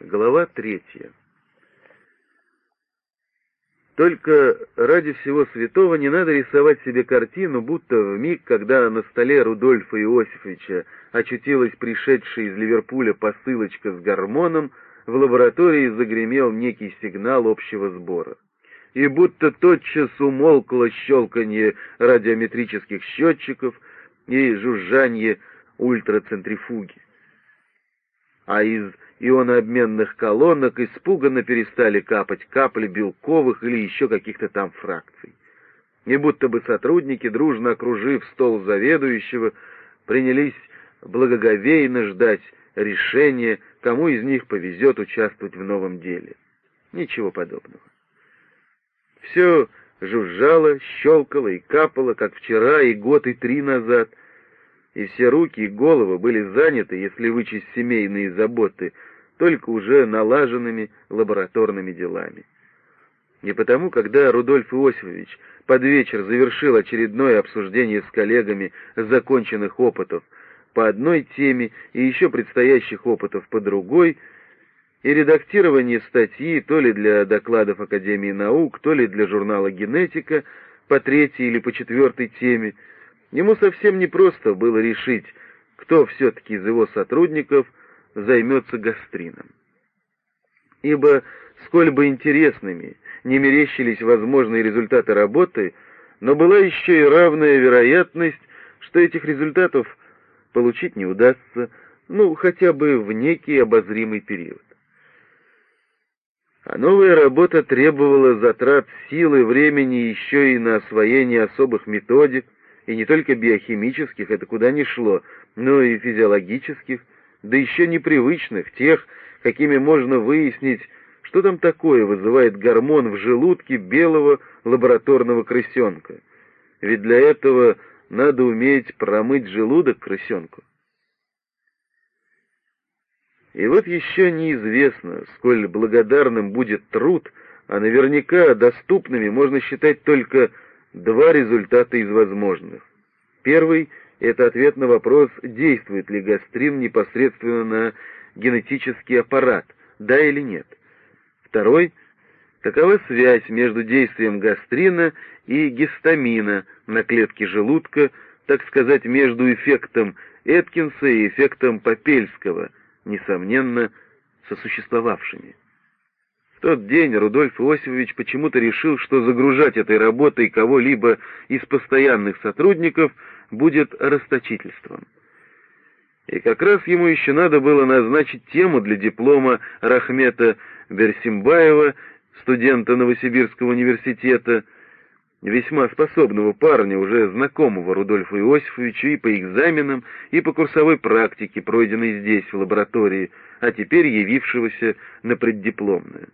Глава третья. Только ради всего святого не надо рисовать себе картину, будто в миг, когда на столе Рудольфа Иосифовича очутилась пришедшая из Ливерпуля посылочка с гормоном, в лаборатории загремел некий сигнал общего сбора. И будто тотчас умолкло щелканье радиометрических счетчиков и жужжанье ультрацентрифуги. А из ионообменных колонок испуганно перестали капать капли белковых или еще каких-то там фракций. И будто бы сотрудники, дружно окружив стол заведующего, принялись благоговейно ждать решения, кому из них повезет участвовать в новом деле. Ничего подобного. Все жужжало, щелкало и капало, как вчера и год и три назад, и все руки и головы были заняты, если вычесть семейные заботы, только уже налаженными лабораторными делами. И потому, когда Рудольф Иосифович под вечер завершил очередное обсуждение с коллегами законченных опытов по одной теме и еще предстоящих опытов по другой, и редактирование статьи то ли для докладов Академии наук, то ли для журнала «Генетика» по третьей или по четвертой теме, ему совсем непросто было решить, кто все-таки из его сотрудников – займется гастрином. Ибо, сколь бы интересными не мерещились возможные результаты работы, но была еще и равная вероятность, что этих результатов получить не удастся, ну, хотя бы в некий обозримый период. А новая работа требовала затрат силы, времени еще и на освоение особых методик, и не только биохимических, это куда ни шло, но и физиологических, да еще непривычных, тех, какими можно выяснить, что там такое вызывает гормон в желудке белого лабораторного крысенка. Ведь для этого надо уметь промыть желудок крысенку. И вот еще неизвестно, сколь благодарным будет труд, а наверняка доступными можно считать только два результата из возможных. Первый — это ответ на вопрос, действует ли гастрин непосредственно на генетический аппарат, да или нет. Второй — какова связь между действием гастрина и гистамина на клетке желудка, так сказать, между эффектом Эткинса и эффектом Попельского, несомненно, сосуществовавшими. В тот день Рудольф Иосифович почему-то решил, что загружать этой работой кого-либо из постоянных сотрудников будет расточительством. И как раз ему еще надо было назначить тему для диплома Рахмета Берсимбаева, студента Новосибирского университета, весьма способного парня, уже знакомого Рудольфу Иосифовичу и по экзаменам, и по курсовой практике, пройденной здесь, в лаборатории, а теперь явившегося на преддипломную.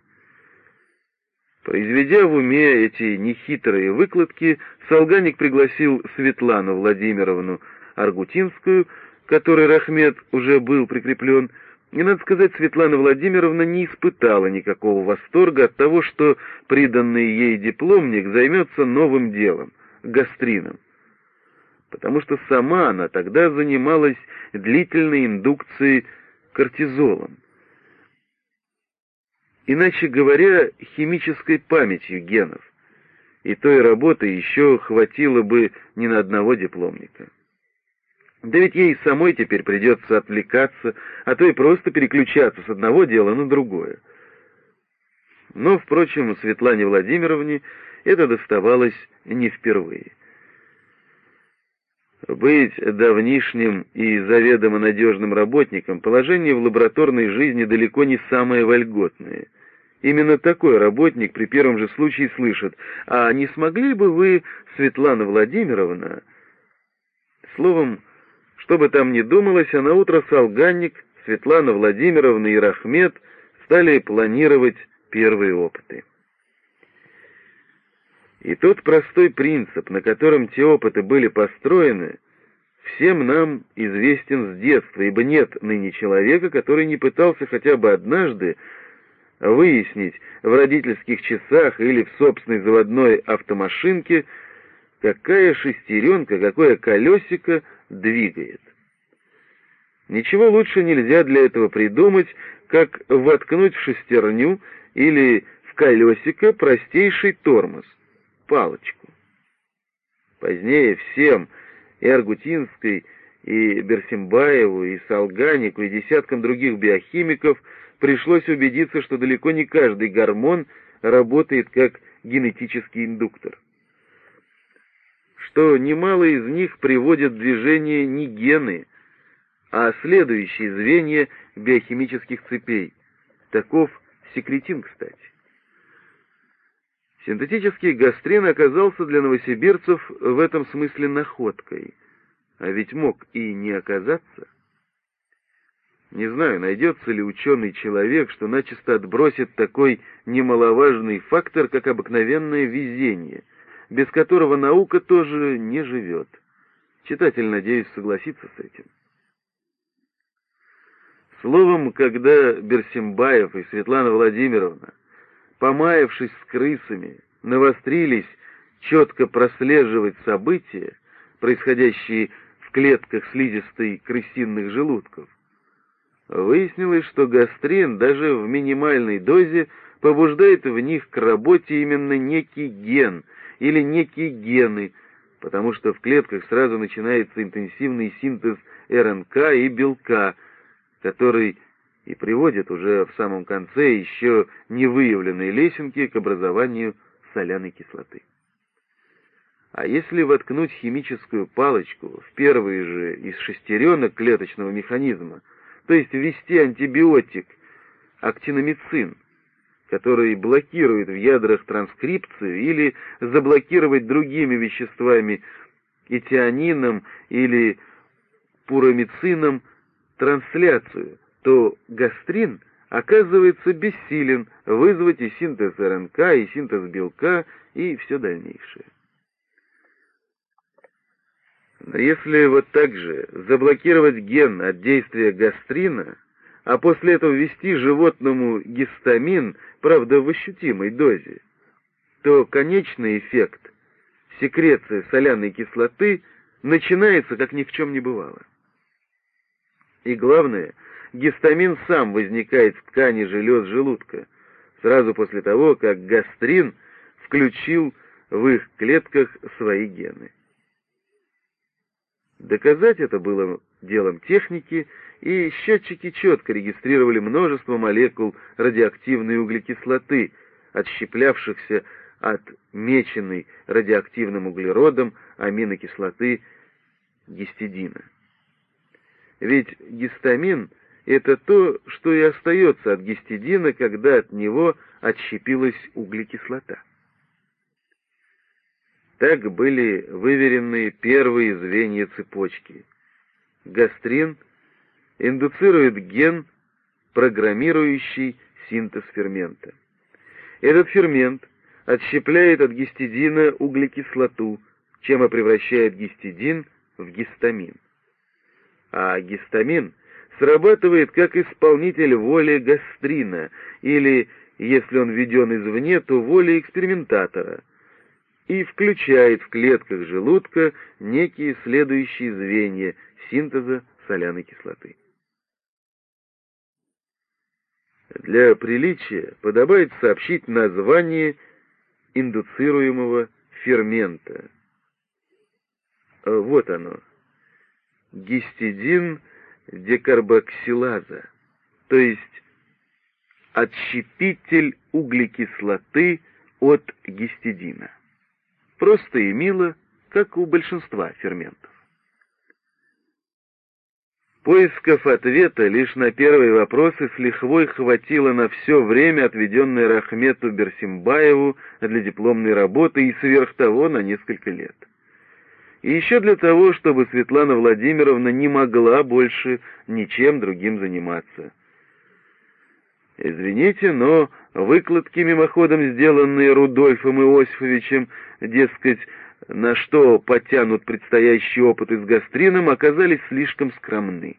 Произведя в уме эти нехитрые выкладки, Солганик пригласил Светлану Владимировну Аргутинскую, которой Рахмет уже был прикреплен, и, надо сказать, Светлана Владимировна не испытала никакого восторга от того, что приданный ей дипломник займется новым делом — гастрином. Потому что сама она тогда занималась длительной индукцией кортизолом иначе говоря, химической памятью генов. И той работы еще хватило бы не на одного дипломника. Да ведь ей самой теперь придется отвлекаться, а то и просто переключаться с одного дела на другое. Но, впрочем, Светлане Владимировне это доставалось не впервые. Быть давнишним и заведомо надежным работником положение в лабораторной жизни далеко не самое вольготное. Именно такой работник при первом же случае слышит, а не смогли бы вы, Светлана Владимировна... Словом, что бы там ни думалось, а на утро Салганник, Светлана Владимировна и Рахмет стали планировать первые опыты. И тот простой принцип, на котором те опыты были построены, всем нам известен с детства, ибо нет ныне человека, который не пытался хотя бы однажды выяснить в родительских часах или в собственной заводной автомашинке, какая шестеренка, какое колесико двигает. Ничего лучше нельзя для этого придумать, как воткнуть в шестерню или в колесико простейший тормоз — палочку. Позднее всем, и Аргутинской, и Берсимбаеву, и Салганику, и десяткам других биохимиков пришлось убедиться, что далеко не каждый гормон работает как генетический индуктор. Что немало из них приводят в движение не гены, а следующие звенья биохимических цепей. Таков секретин, кстати. Синтетический гастрин оказался для новосибирцев в этом смысле находкой, а ведь мог и не оказаться. Не знаю, найдется ли ученый человек, что начисто отбросит такой немаловажный фактор, как обыкновенное везение, без которого наука тоже не живет. Читатель, надеюсь, согласится с этим. Словом, когда Берсимбаев и Светлана Владимировна, помаявшись с крысами, навострились четко прослеживать события, происходящие в клетках слизистой крысиных желудков, выяснилось, что гастрин даже в минимальной дозе побуждает в них к работе именно некий ген или некие гены, потому что в клетках сразу начинается интенсивный синтез РНК и белка, который и приводит уже в самом конце еще не выявленные лесенки к образованию соляной кислоты. А если воткнуть химическую палочку в первые же из шестеренок клеточного механизма, то есть ввести антибиотик актиномицин, который блокирует в ядрах транскрипцию, или заблокировать другими веществами, этионином или пуромицином, трансляцию, то гастрин оказывается бессилен вызвать и синтез РНК, и синтез белка, и все дальнейшее. Но если вот так же заблокировать ген от действия гастрина, а после этого ввести животному гистамин, правда в ощутимой дозе, то конечный эффект, секреция соляной кислоты, начинается, как ни в чем не бывало. И главное, гистамин сам возникает в ткани желез желудка, сразу после того, как гастрин включил в их клетках свои гены. Доказать это было делом техники, и счетчики четко регистрировали множество молекул радиоактивной углекислоты, отщеплявшихся от меченной радиоактивным углеродом аминокислоты гистидина. Ведь гистамин — это то, что и остается от гистидина, когда от него отщепилась углекислота. Так были выверены первые звенья цепочки. Гастрин индуцирует ген, программирующий синтез фермента. Этот фермент отщепляет от гистидина углекислоту, чем и превращает гистидин в гистамин а гистамин срабатывает как исполнитель воли гастрина, или, если он введен извне, то воли экспериментатора, и включает в клетках желудка некие следующие звенья синтеза соляной кислоты. Для приличия подобает сообщить название индуцируемого фермента. Вот оно гистидин декарбоксилаза, то есть отщепитель углекислоты от гистидина. Просто и мило, как у большинства ферментов. Поисков ответа лишь на первые вопросы с лихвой хватило на все время, отведенное Рахмету Берсимбаеву для дипломной работы, и сверх того на несколько лет и еще для того, чтобы Светлана Владимировна не могла больше ничем другим заниматься. Извините, но выкладки мимоходом, сделанные Рудольфом Иосифовичем, дескать, на что потянут предстоящие опыты с гастрином, оказались слишком скромны.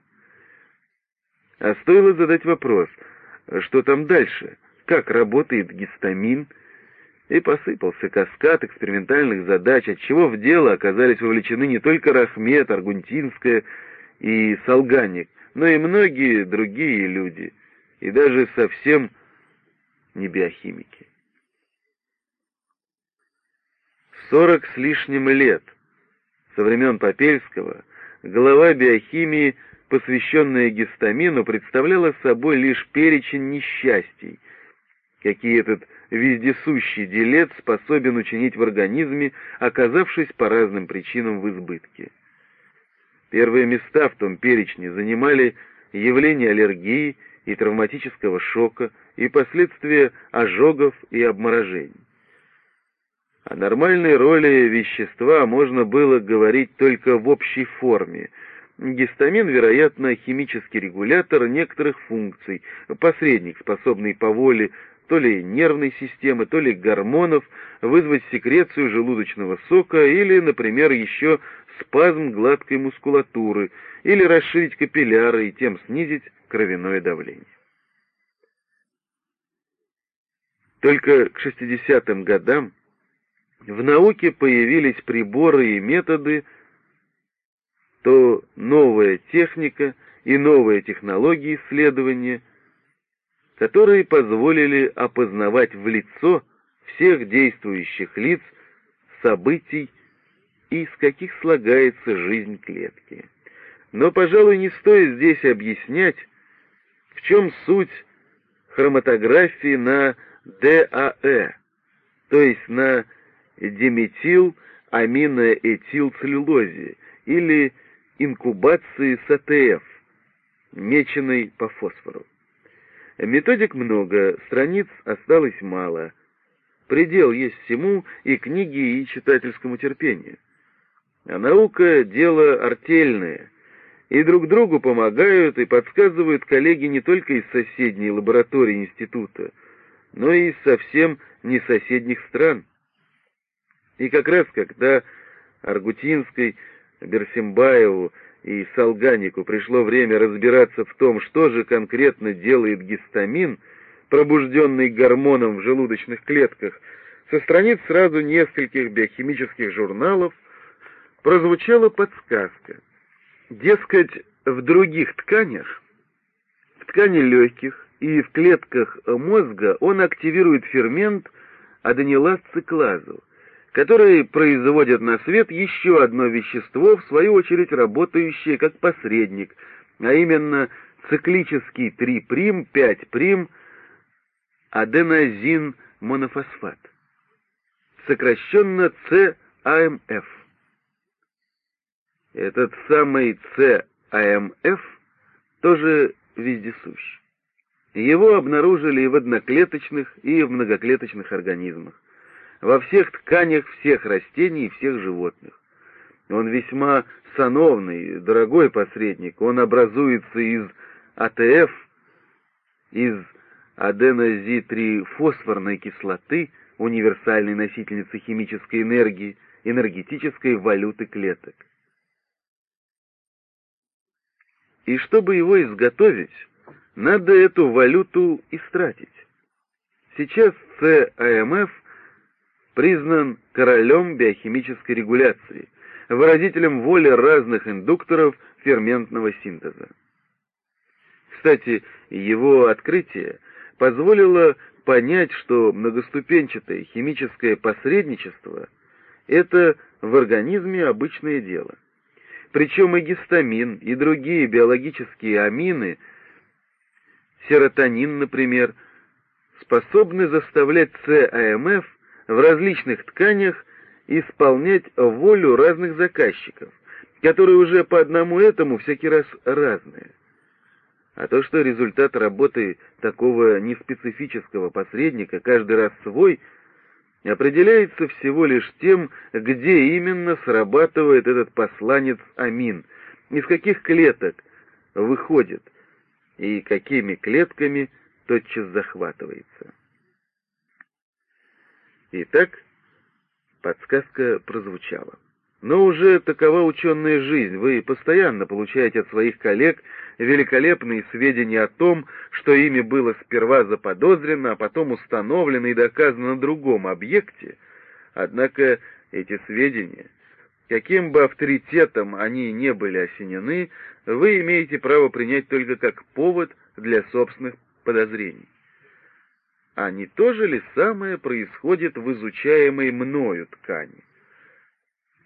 А стоило задать вопрос, что там дальше, как работает гистамин, и посыпался каскад экспериментальных задач, отчего в дело оказались вовлечены не только Рахмет, Аргунтинская и Солганик, но и многие другие люди, и даже совсем не биохимики. Сорок с лишним лет со времен Попельского глава биохимии, посвященная гистамину, представляла собой лишь перечень несчастий, какие этот вездесущий делец способен учинить в организме, оказавшись по разным причинам в избытке. Первые места в том перечне занимали явления аллергии и травматического шока и последствия ожогов и обморожений. О нормальной роли вещества можно было говорить только в общей форме. Гистамин, вероятно, химический регулятор некоторых функций, посредник, способный по воле то ли нервной системы, то ли гормонов, вызвать секрецию желудочного сока или, например, еще спазм гладкой мускулатуры, или расширить капилляры и тем снизить кровяное давление. Только к 60-м годам в науке появились приборы и методы, то новая техника и новые технологии исследования, которые позволили опознавать в лицо всех действующих лиц, событий и из каких слагается жизнь клетки. Но, пожалуй, не стоит здесь объяснять, в чем суть хроматографии на ДАЭ, то есть на диметил аминоэтилцеллюлозе или инкубации с АТФ, меченной по фосфору. Методик много, страниц осталось мало. Предел есть всему и книге, и читательскому терпению. А наука — дело артельное, и друг другу помогают и подсказывают коллеги не только из соседней лаборатории института, но и из совсем не соседних стран. И как раз когда Аргутинской, Берсимбаеву и Солганику пришло время разбираться в том, что же конкретно делает гистамин, пробужденный гормоном в желудочных клетках, со страниц сразу нескольких биохимических журналов прозвучала подсказка. Дескать, в других тканях, в ткани легких и в клетках мозга он активирует фермент аденилаз-циклазу, который производит на свет еще одно вещество, в свою очередь работающее как посредник, а именно циклический 3', 5' аденозин монофосфат, сокращенно ЦАМФ. Этот самый ЦАМФ тоже вездесущ. Его обнаружили и в одноклеточных, и в многоклеточных организмах во всех тканях всех растений и всех животных. Он весьма сановный, дорогой посредник. Он образуется из АТФ, из аденозитрифосфорной кислоты, универсальной носительницы химической энергии, энергетической валюты клеток. И чтобы его изготовить, надо эту валюту истратить. Сейчас ЦАМФ признан королем биохимической регуляции, выразителем воли разных индукторов ферментного синтеза. Кстати, его открытие позволило понять, что многоступенчатое химическое посредничество – это в организме обычное дело. Причем и гистамин, и другие биологические амины, серотонин, например, способны заставлять ЦАМФ в различных тканях исполнять волю разных заказчиков, которые уже по одному этому всякий раз разные. А то, что результат работы такого неспецифического посредника каждый раз свой, определяется всего лишь тем, где именно срабатывает этот посланец амин, из каких клеток выходит и какими клетками тотчас захватывается. Итак, подсказка прозвучала. Но уже такова ученая жизнь. Вы постоянно получаете от своих коллег великолепные сведения о том, что ими было сперва заподозрено, а потом установлено и доказано на другом объекте. Однако эти сведения каким бы авторитетом они не были осенены, вы имеете право принять только как повод для собственных подозрений. А не то же ли самое происходит в изучаемой мною ткани?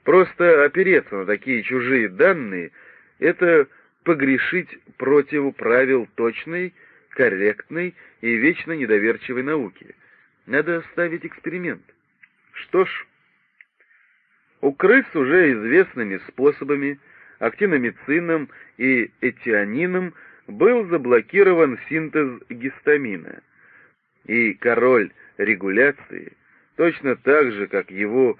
Просто опереться на такие чужие данные — это погрешить против правил точной, корректной и вечно недоверчивой науки. Надо оставить эксперимент. Что ж, у крыс уже известными способами, актиномицином и этианином, был заблокирован синтез гистамина, и король регуляции, точно так же, как его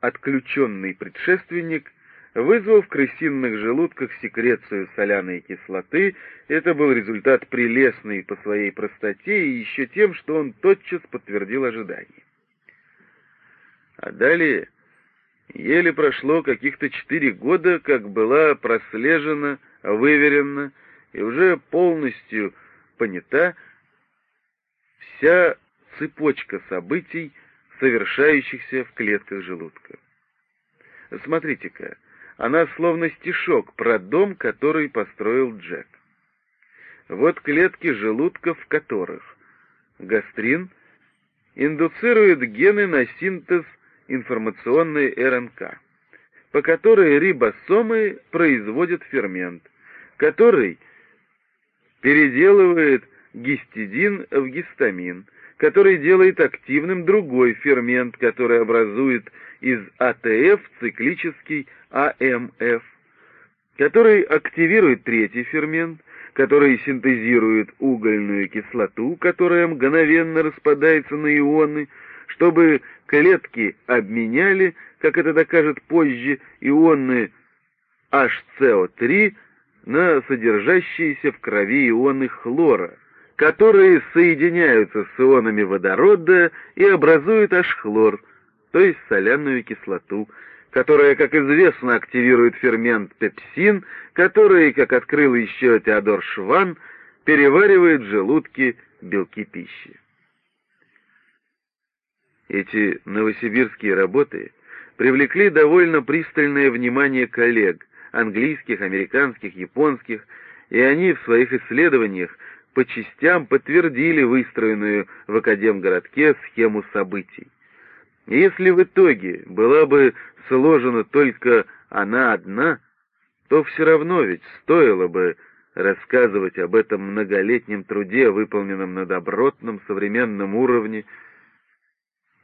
отключенный предшественник, вызвал в крысиных желудках секрецию соляной кислоты. Это был результат прелестный по своей простоте и еще тем, что он тотчас подтвердил ожидания. А далее еле прошло каких-то четыре года, как была прослежена, выверена и уже полностью понята вся цепочка событий, совершающихся в клетках желудка. Смотрите-ка, она словно стишок про дом, который построил Джек. Вот клетки желудка, в которых гастрин индуцирует гены на синтез информационной РНК, по которой рибосомы производят фермент, который переделывает гистидин в гистамин, который делает активным другой фермент, который образует из АТФ циклический АМФ, который активирует третий фермент, который синтезирует угольную кислоту, которая мгновенно распадается на ионы, чтобы клетки обменяли, как это докажет позже, ионы HCO3 на содержащиеся в крови ионы хлора, которые соединяются с ионами водорода и образуют H-хлор, то есть соляную кислоту, которая, как известно, активирует фермент пепсин, который, как открыл еще Теодор Шван, переваривает в желудке белки пищи. Эти новосибирские работы привлекли довольно пристальное внимание коллег, английских, американских, японских, и они в своих исследованиях по частям подтвердили выстроенную в Академгородке схему событий. Если в итоге была бы сложена только она одна, то все равно ведь стоило бы рассказывать об этом многолетнем труде, выполненном на добротном современном уровне,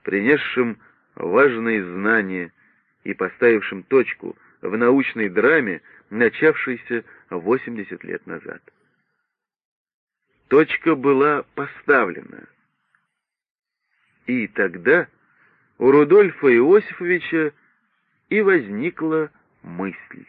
принесшем важные знания и поставившем точку в научной драме, начавшейся 80 лет назад. Точка была поставлена. И тогда у Рудольфа Иосифовича и возникла мысль.